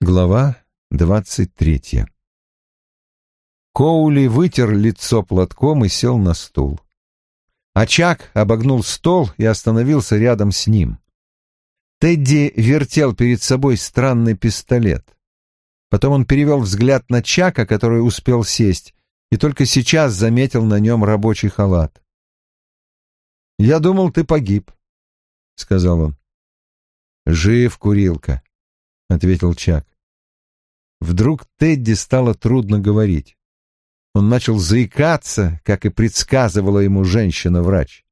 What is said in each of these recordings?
Глава двадцать третья Коули вытер лицо платком и сел на стул. Очаг обогнул стол и остановился рядом с ним. Тедди вертел перед собой странный пистолет. Потом он перевел взгляд на Чака, который успел сесть, и только сейчас заметил на нем рабочий халат. «Я думал, ты погиб», — сказал он. «Жив, курилка», — ответил Чак. Вдруг Тедди стало трудно говорить. Он начал заикаться, как и предсказывала ему женщина-врач.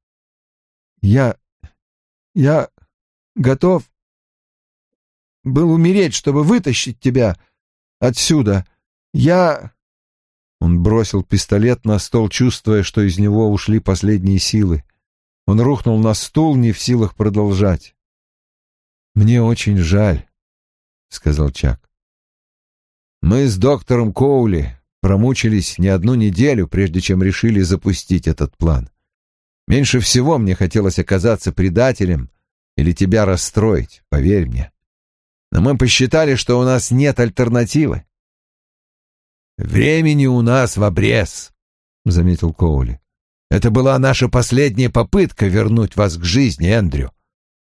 «Я... я готов был умереть, чтобы вытащить тебя отсюда. Я...» Он бросил пистолет на стол, чувствуя, что из него ушли последние силы. Он рухнул на стул, не в силах продолжать. «Мне очень жаль», — сказал Чак. «Мы с доктором Коули промучились не одну неделю, прежде чем решили запустить этот план. Меньше всего мне хотелось оказаться предателем или тебя расстроить, поверь мне. Но мы посчитали, что у нас нет альтернативы. «Времени у нас в обрез», — заметил Коули. «Это была наша последняя попытка вернуть вас к жизни, Эндрю.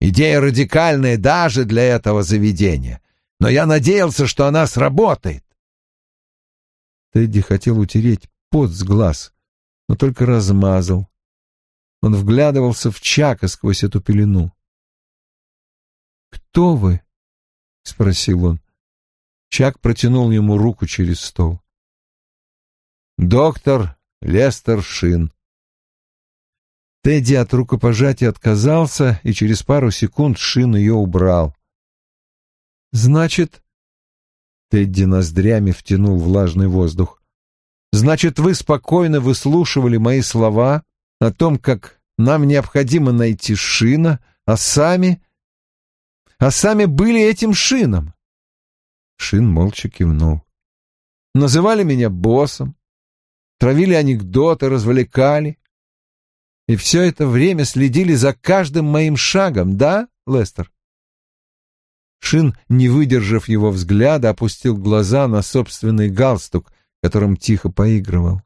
Идея радикальная даже для этого заведения, но я надеялся, что она сработает». Тедди хотел утереть пот с глаз, но только размазал. Он вглядывался в Чака сквозь эту пелену. «Кто вы?» — спросил он. Чак протянул ему руку через стол. «Доктор Лестер Шин». Тедди от рукопожатия отказался, и через пару секунд Шин ее убрал. «Значит...» Тедди ноздрями втянул влажный воздух. «Значит, вы спокойно выслушивали мои слова о том, как нам необходимо найти Шина, а сами а сами были этим шином. Шин молча кивнул. Называли меня боссом, травили анекдоты, развлекали. И все это время следили за каждым моим шагом, да, Лестер? Шин, не выдержав его взгляда, опустил глаза на собственный галстук, которым тихо поигрывал.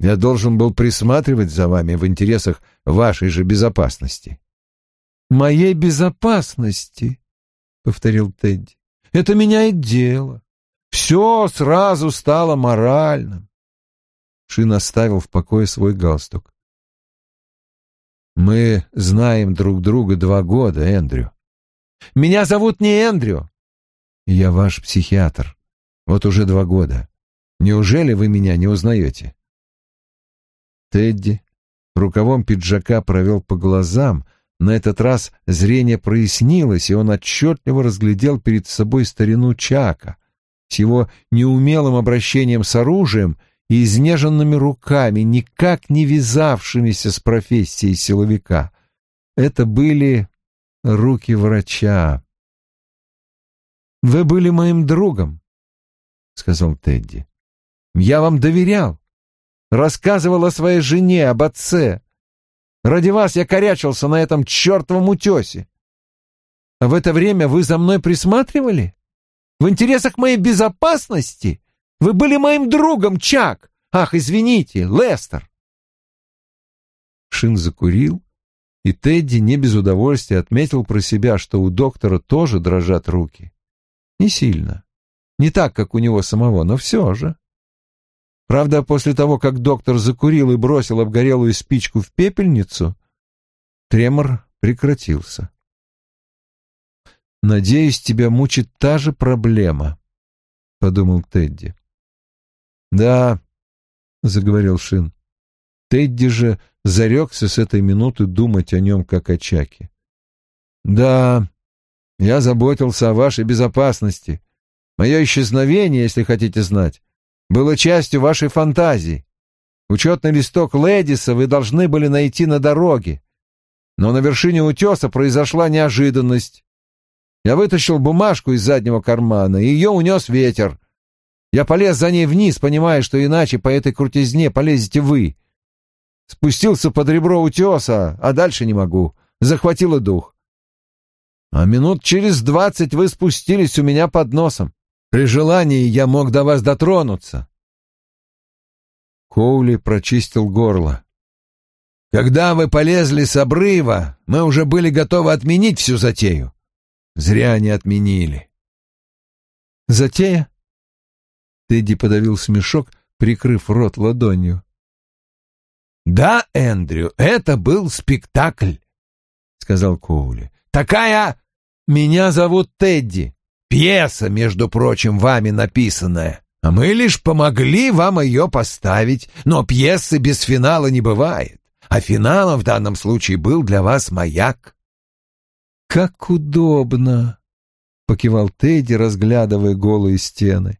Я должен был присматривать за вами в интересах вашей же безопасности моей безопасности, — повторил Тедди. — Это меняет дело. Все сразу стало моральным. Шин оставил в покое свой галстук. «Мы знаем друг друга два года, Эндрю. Меня зовут не Эндрю. Я ваш психиатр. Вот уже два года. Неужели вы меня не узнаете?» Тедди рукавом пиджака провел по глазам, на этот раз зрение прояснилось, и он отчетливо разглядел перед собой старину Чака с его неумелым обращением с оружием и изнеженными руками, никак не вязавшимися с профессией силовика. Это были руки врача. «Вы были моим другом», — сказал Тедди. «Я вам доверял, рассказывал о своей жене, об отце. Ради вас я корячился на этом чертовом утесе. А в это время вы за мной присматривали? В интересах моей безопасности? Вы были моим другом, Чак! Ах, извините, Лестер!» Шин закурил, и Тедди не без удовольствия отметил про себя, что у доктора тоже дрожат руки. Не сильно. Не так, как у него самого, но все же. Правда, после того, как доктор закурил и бросил обгорелую спичку в пепельницу, тремор прекратился. «Надеюсь, тебя мучит та же проблема», — подумал Тедди. «Да», — заговорил Шин. Тедди же зарекся с этой минуты думать о нем как о Чаке. «Да, я заботился о вашей безопасности. Мое исчезновение, если хотите знать, было частью вашей фантазии. Учетный листок Лэдиса вы должны были найти на дороге. Но на вершине утеса произошла неожиданность. Я вытащил бумажку из заднего кармана, и ее унес ветер. Я полез за ней вниз, понимая, что иначе по этой крутизне полезете вы. Спустился под ребро утеса, а дальше не могу. Захватило дух. а минут через двадцать вы спустились у меня под носом. При желании я мог до вас дотронуться. Коули прочистил горло. Когда вы полезли с обрыва, мы уже были готовы отменить всю затею. Зря не отменили. Затея? Тедди подавил смешок, прикрыв рот ладонью. «Да, Эндрю, это был спектакль», — сказал Коули. «Такая...» «Меня зовут Тедди. Пьеса, между прочим, вами написанная. А мы лишь помогли вам ее поставить. Но пьесы без финала не бывает. А финалом в данном случае был для вас маяк». «Как удобно!» — покивал Тедди, разглядывая голые стены.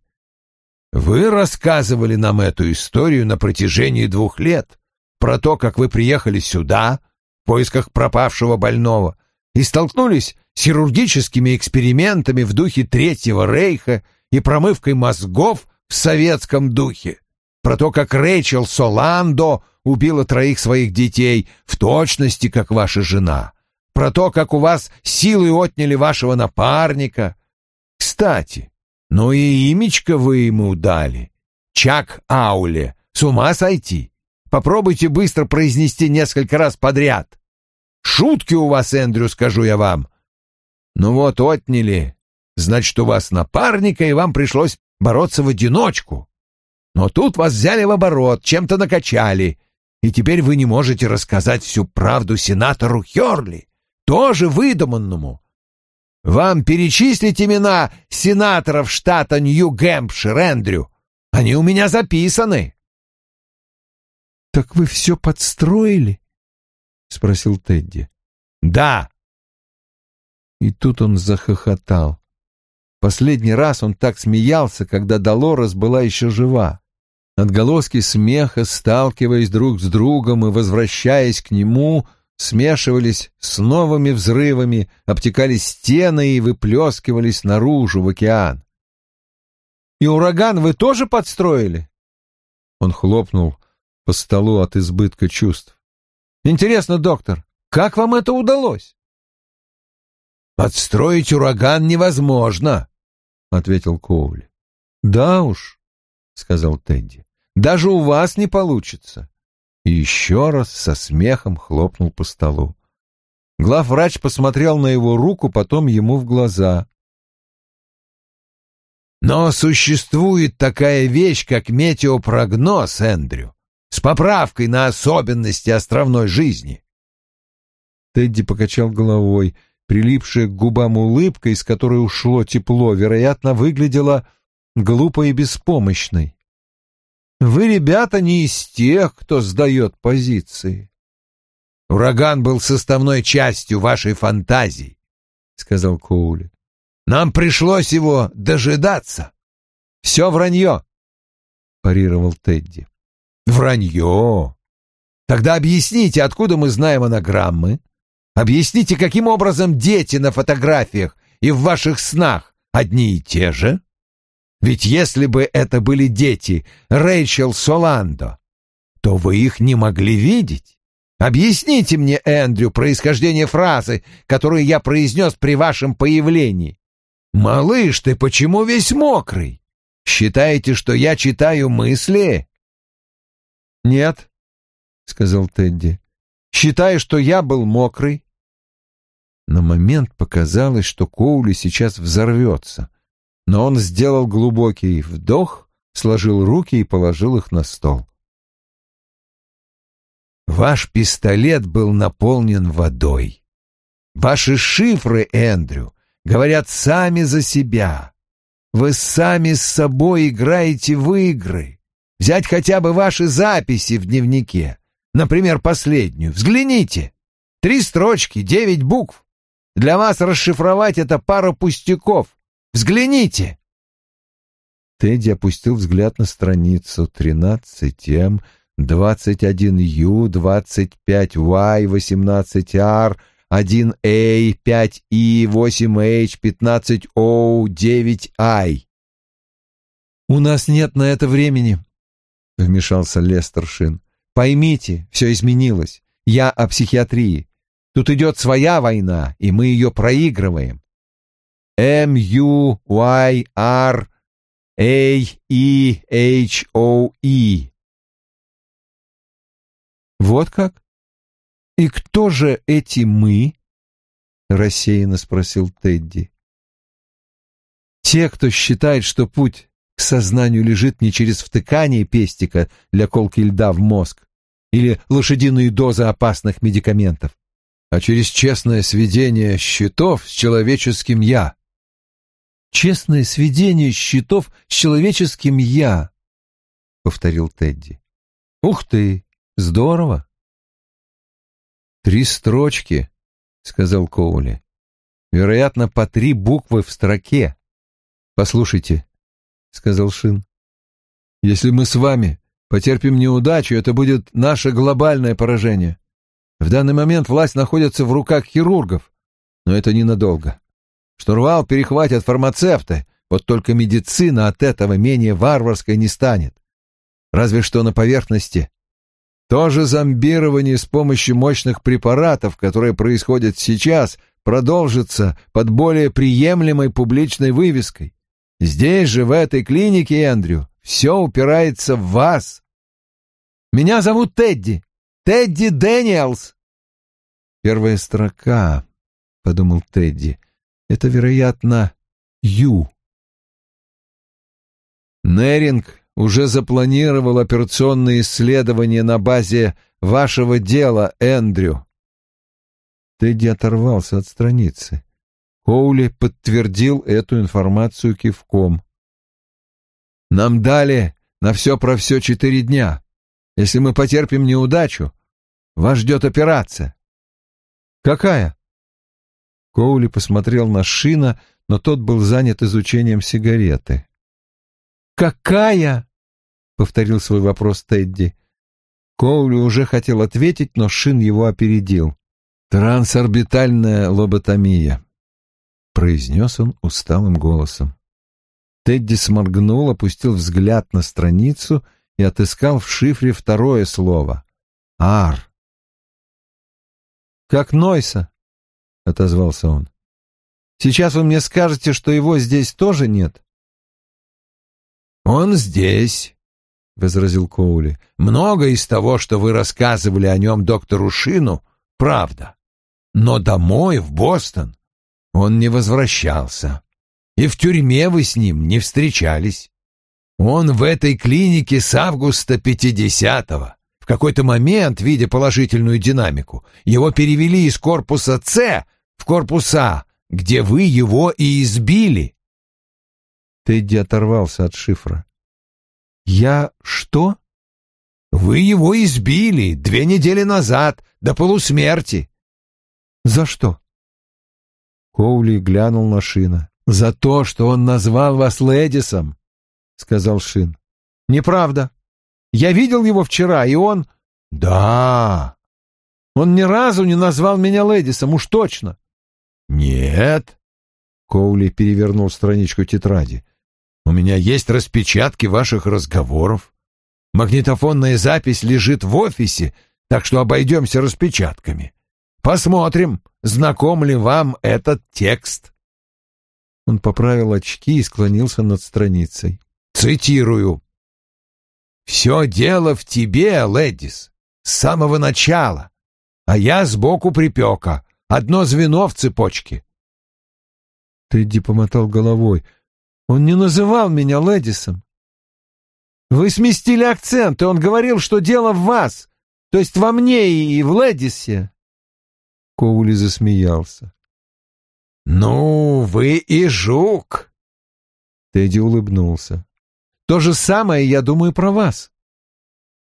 «Вы рассказывали нам эту историю на протяжении двух лет, про то, как вы приехали сюда в поисках пропавшего больного и столкнулись с хирургическими экспериментами в духе Третьего Рейха и промывкой мозгов в советском духе, про то, как Рэйчел Соландо убила троих своих детей в точности, как ваша жена, про то, как у вас силой отняли вашего напарника. Кстати, ну и имечко вы ему дали. Чак Ауле. С ума сойти. Попробуйте быстро произнести несколько раз подряд. Шутки у вас, Эндрю, скажу я вам. Ну вот, отняли. Значит, у вас напарника, и вам пришлось бороться в одиночку. Но тут вас взяли в оборот, чем-то накачали, и теперь вы не можете рассказать всю правду сенатору Хёрли, тоже выдуманному. Вам перечислить имена сенаторов штата Нью-Гэмпшир, Эндрю? Они у меня записаны. «Так вы все подстроили?» — спросил Тедди. «Да». И тут он захохотал. Последний раз он так смеялся, когда Долорес была еще жива. Отголоски смеха, сталкиваясь друг с другом и возвращаясь к нему, смешивались с новыми взрывами, обтекали стены и выплескивались наружу в океан. «И ураган вы тоже подстроили?» Он хлопнул по столу от избытка чувств. «Интересно, доктор, как вам это удалось?» «Подстроить ураган невозможно», — ответил Коули. «Да уж», — сказал Тедди, — «даже у вас не получится». И еще раз со смехом хлопнул по столу. Главврач посмотрел на его руку, потом ему в глаза. «Но существует такая вещь, как метеопрогноз, Эндрю с поправкой на особенности островной жизни. Тедди покачал головой. Прилипшая к губам улыбка, из которой ушло тепло, вероятно, выглядела глупой и беспомощной. «Вы, ребята, не из тех, кто сдает позиции». «Ураган был составной частью вашей фантазии», — сказал Коули. «Нам пришлось его дожидаться». «Все вранье», — парировал Тедди. Вранье. Тогда объясните, откуда мы знаем анаграммы? Объясните, каким образом дети на фотографиях и в ваших снах одни и те же? Ведь если бы это были дети Рэйчел Соландо, то вы их не могли видеть. Объясните мне, Эндрю, происхождение фразы, которую я произнес при вашем появлении. «Малыш, ты почему весь мокрый? Считаете, что я читаю мысли?» «Нет», — сказал Тедди. «Считай, что я был мокрый». На момент показалось, что Коули сейчас взорвется, но он сделал глубокий вдох, сложил руки и положил их на стол. «Ваш пистолет был наполнен водой. Ваши шифры, Эндрю, говорят сами за себя. Вы сами с собой играете в игры. Взять хотя бы ваши записи в дневнике. Например, последнюю. Взгляните. Три строчки, девять букв. Для вас расшифровать это пара пустяков. Взгляните. Тедди опустил взгляд на страницу 13М, 21Ю, 25Y, 18R, 1A, 5И, 8H, 15O, 9I. «У нас нет на это времени», — вмешался Лестер Шин. «Поймите, все изменилось. Я о психиатрии. Тут идет своя война, и мы ее проигрываем. М-Ю-Y-R-A-E-H-O-E. Вот как? И кто же эти «мы»? — рассеянно спросил Тедди. Те, кто считает, что путь сознанию лежит не через втыкание пестика для колки льда в мозг или лошадиные дозы опасных медикаментов, а через честное сведение счетов с человеческим «я». «Честное сведение счетов с человеческим «я», — повторил Тедди. «Ух ты! Здорово!» «Три строчки», — сказал Коули. «Вероятно, по три буквы в строке. Послушайте, сказал Шин. Если мы с вами потерпим неудачу, это будет наше глобальное поражение. В данный момент власть находится в руках хирургов, но это ненадолго. Штурвал перехватят фармацевты, вот только медицина от этого менее варварской не станет. Разве что на поверхности. То же зомбирование с помощью мощных препаратов, которое происходит сейчас, продолжится под более приемлемой публичной вывеской. Здесь же, в этой клинике, Эндрю, все упирается в вас. Меня зовут Тедди. Тедди Дэниелс. Первая строка, — подумал Тедди, — это, вероятно, Ю. Неринг уже запланировал операционные исследования на базе вашего дела, Эндрю. Тедди оторвался от страницы. Коули подтвердил эту информацию кивком. «Нам дали на все про все четыре дня. Если мы потерпим неудачу, вас ждет операция». «Какая?» Коули посмотрел на Шина, но тот был занят изучением сигареты. «Какая?» — повторил свой вопрос Тедди. Коули уже хотел ответить, но Шин его опередил. «Трансорбитальная лоботомия», произнес он усталым голосом. Тедди сморгнул, опустил взгляд на страницу и отыскал в шифре второе слово — «Ар». «Как Нойса», — отозвался он. «Сейчас вы мне скажете, что его здесь тоже нет?» «Он здесь», — возразил Коули. «Много из того, что вы рассказывали о нем доктору Шину, правда. Но домой, в Бостон, он не возвращался. И в тюрьме вы с ним не встречались. Он в этой клинике с августа 50-го. В какой-то момент, видя положительную динамику, его перевели из корпуса С в корпус А, где вы его и избили. Тедди оторвался от шифра. «Я что?» «Вы его избили две недели назад, до полусмерти». «За что?» Коули глянул на Шина. «За то, что он назвал вас Лэдисом», — сказал Шин. «Неправда. Я видел его вчера, и он...» «Да». «Он ни разу не назвал меня Лэдисом, уж точно». «Нет». Коули перевернул страничку тетради. «У меня есть распечатки ваших разговоров. Магнитофонная запись лежит в офисе, так что обойдемся распечатками. Посмотрим, знаком ли вам этот текст. Он поправил очки и склонился над страницей. Цитирую. «Все дело в тебе, Лэдис, с самого начала, а я сбоку припека, одно звено в цепочке». Тедди помотал головой. «Он не называл меня Лэдисом. Вы сместили акцент, и он говорил, что дело в вас, то есть во мне и в Лэдисе. Коули засмеялся. «Ну, вы и жук!» Тедди улыбнулся. «То же самое я думаю про вас».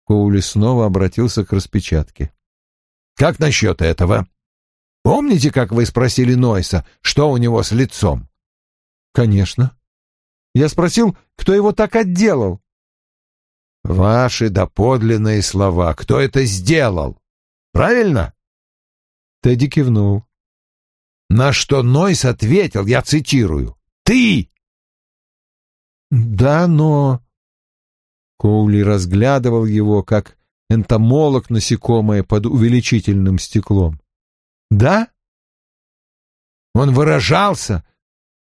Коули снова обратился к распечатке. «Как насчет этого? Помните, как вы спросили Нойса, что у него с лицом?» «Конечно. Я спросил, кто его так отделал». «Ваши доподлинные слова. Кто это сделал? Правильно?» Тедди кивнул. На что Нойс ответил, я цитирую, «Ты!» «Да, но...» Коули разглядывал его, как энтомолог насекомое под увеличительным стеклом. Да? Он выражался.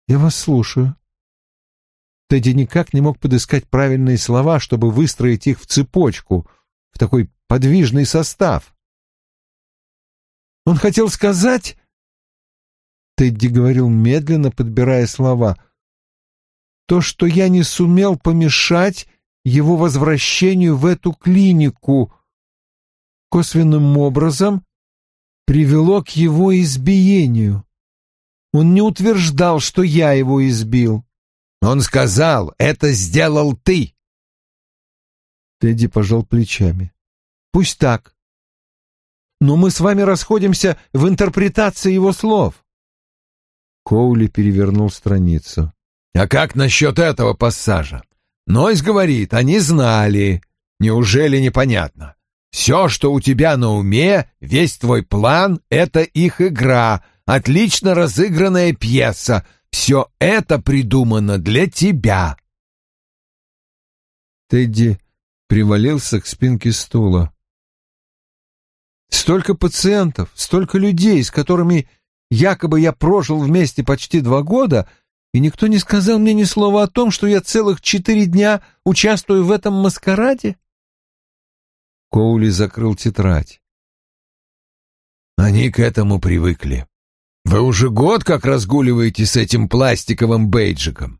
Я вас слушаю. Тедди никак не мог подыскать правильные слова, чтобы выстроить их в цепочку, в такой подвижный состав. Он хотел сказать... Тедди говорил медленно, подбирая слова. То, что я не сумел помешать его возвращению в эту клинику, косвенным образом привело к его избиению. Он не утверждал, что я его избил. Он сказал, это сделал ты. Тедди пожал плечами. Пусть так. Но мы с вами расходимся в интерпретации его слов. Коули перевернул страницу. А как насчет этого пассажа? Нойс говорит, они знали. Неужели непонятно? Все, что у тебя на уме, весь твой план — это их игра, отлично разыгранная пьеса. Все это придумано для тебя. Тедди привалился к спинке стула. Столько пациентов, столько людей, с которыми якобы я прожил вместе почти два года, и никто не сказал мне ни слова о том, что я целых четыре дня участвую в этом маскараде? Коули закрыл тетрадь. Они к этому привыкли. Вы уже год как разгуливаете с этим пластиковым бейджиком.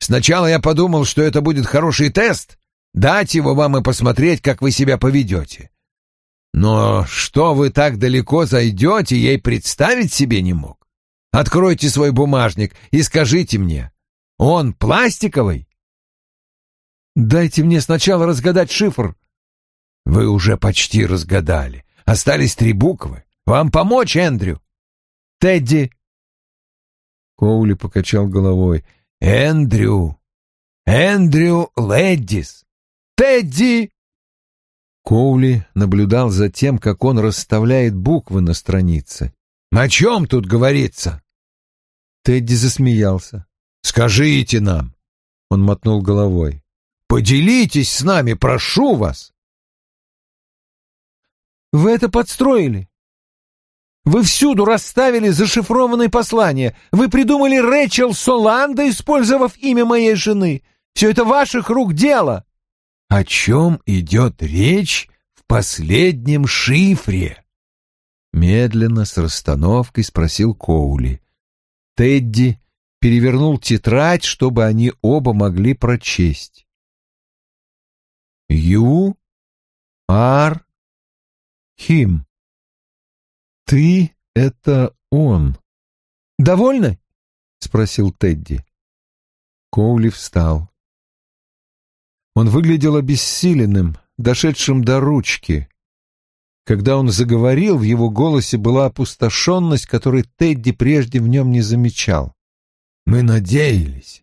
Сначала я подумал, что это будет хороший тест, дать его вам и посмотреть, как вы себя поведете. Но что вы так далеко зайдете, ей представить себе не мог. Откройте свой бумажник и скажите мне, он пластиковый? Дайте мне сначала разгадать шифр. Вы уже почти разгадали. Остались три буквы. Вам помочь, Эндрю? Тедди. Коули покачал головой. Эндрю. Эндрю Леддис. Тедди. Коули наблюдал за тем, как он расставляет буквы на странице. «О чем тут говорится?» Тедди засмеялся. «Скажите нам!» Он мотнул головой. «Поделитесь с нами, прошу вас!» «Вы это подстроили! Вы всюду расставили зашифрованные послания! Вы придумали Рэчел Соланда, использовав имя моей жены! Все это ваших рук дело!» О чем идет речь в последнем шифре? Медленно, с расстановкой спросил Коули. Тедди перевернул тетрадь, чтобы они оба могли прочесть. Ю Ар Хим. Ты — это он. Довольно? — спросил Тедди. Коули встал. Он выглядел обессиленным, дошедшим до ручки. Когда он заговорил, в его голосе была опустошенность, которой Тедди прежде в нем не замечал. «Мы надеялись,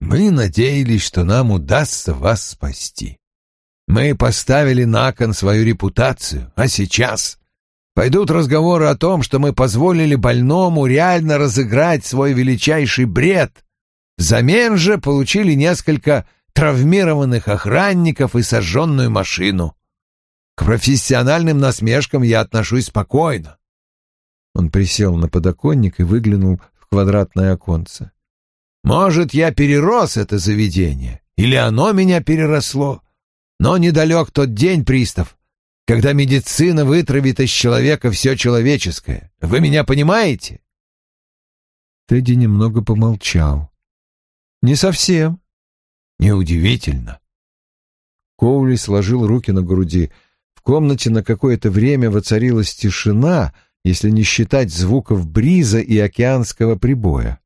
мы надеялись, что нам удастся вас спасти. Мы поставили на кон свою репутацию, а сейчас пойдут разговоры о том, что мы позволили больному реально разыграть свой величайший бред. Взамен же получили несколько травмированных охранников и сожженную машину. К профессиональным насмешкам я отношусь спокойно. Он присел на подоконник и выглянул в квадратное оконце. Может, я перерос это заведение, или оно меня переросло, но недалек тот день, пристав, когда медицина вытравит из человека все человеческое. Вы меня понимаете? Тедди немного помолчал. «Не совсем. Неудивительно. Коули сложил руки на груди. В комнате на какое-то время воцарилась тишина, если не считать звуков бриза и океанского прибоя.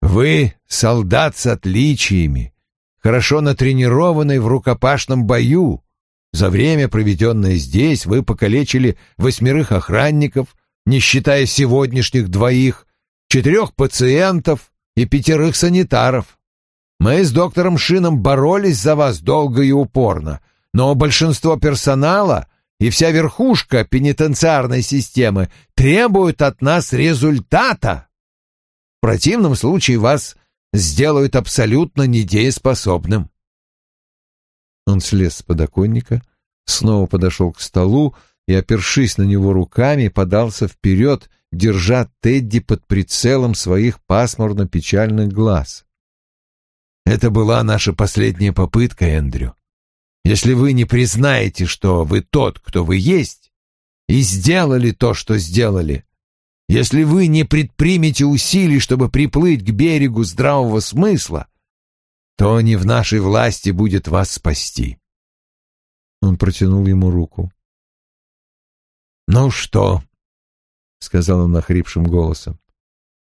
«Вы солдат с отличиями, хорошо натренированный в рукопашном бою. За время, проведенное здесь, вы покалечили восьмерых охранников, не считая сегодняшних двоих, четырех пациентов и пятерых санитаров. Мы с доктором Шином боролись за вас долго и упорно, но большинство персонала и вся верхушка пенитенциарной системы требуют от нас результата. В противном случае вас сделают абсолютно недееспособным. Он слез с подоконника, снова подошел к столу и, опершись на него руками, подался вперед, держа Тедди под прицелом своих пасмурно-печальных глаз. «Это была наша последняя попытка, Эндрю. Если вы не признаете, что вы тот, кто вы есть, и сделали то, что сделали, если вы не предпримете усилий, чтобы приплыть к берегу здравого смысла, то не в нашей власти будет вас спасти. Он протянул ему руку. «Ну что?» — сказал он нахрипшим голосом.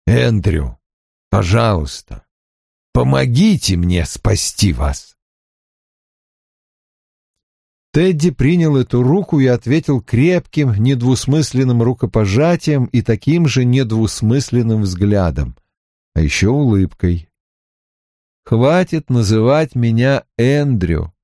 «Эндрю, пожалуйста, помогите мне спасти вас!» Тедди принял эту руку и ответил крепким, недвусмысленным рукопожатием и таким же недвусмысленным взглядом, а еще улыбкой. «Хватит называть меня Эндрю»,